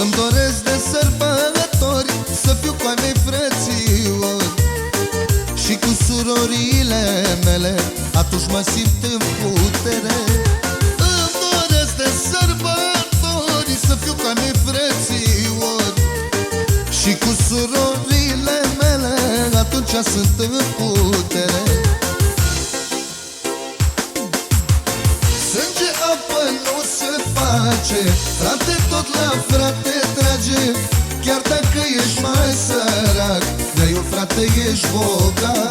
Îmi doresc de sărbători Să fiu cu ai mei frățiori. Și cu surorile mele Atunci mă simt în putere. Îmi doresc de sărbători Să fiu cu ai mei frățiori. Și cu surorile mele Atunci sunt în putere. Sânge apă nu se face? Frate tot la frate trage. Chiar dacă ești mai sărac De eu frate ești bogat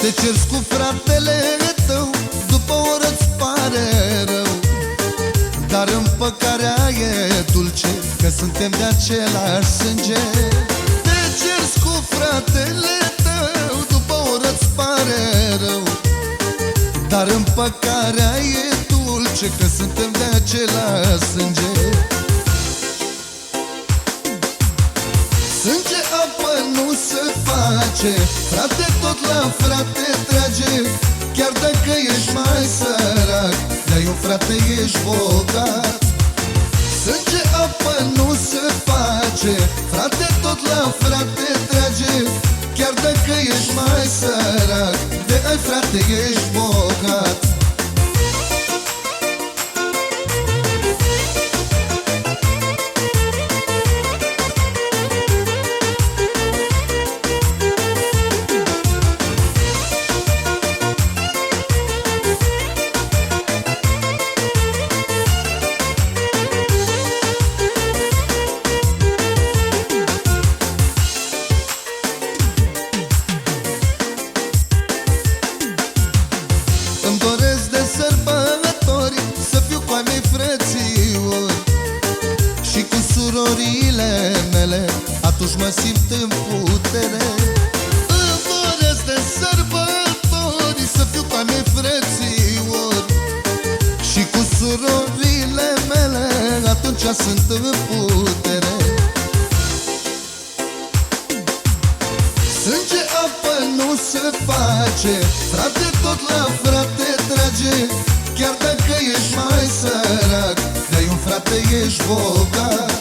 Te ceri cu fratele tău După o oră îți pare rău. Dar împăcarea e dulce Că suntem de același sânge. Te ceri cu fratele tău După o oră îți pare rău. Dar împăcarea e dulce Că suntem de același sânge Sânge apă nu se face. Frate tot la frate trage. Chiar dacă ești mai sărac Dar eu frate ești bogat. Sânge apă nu se face. Frate tot la frate trage. Chiar dacă ești mai sărac De ai frate ești bogat cu surorile mele Atunci mă simt în putere. Îmi doresc de sărbători Să fiu cu ai mei frățiori. Și cu surorile mele Atunci sunt în putere. Sânge apă nu se face Frate tot la frate trage. Chiar dacă ești mai sărac De un frate ești bogat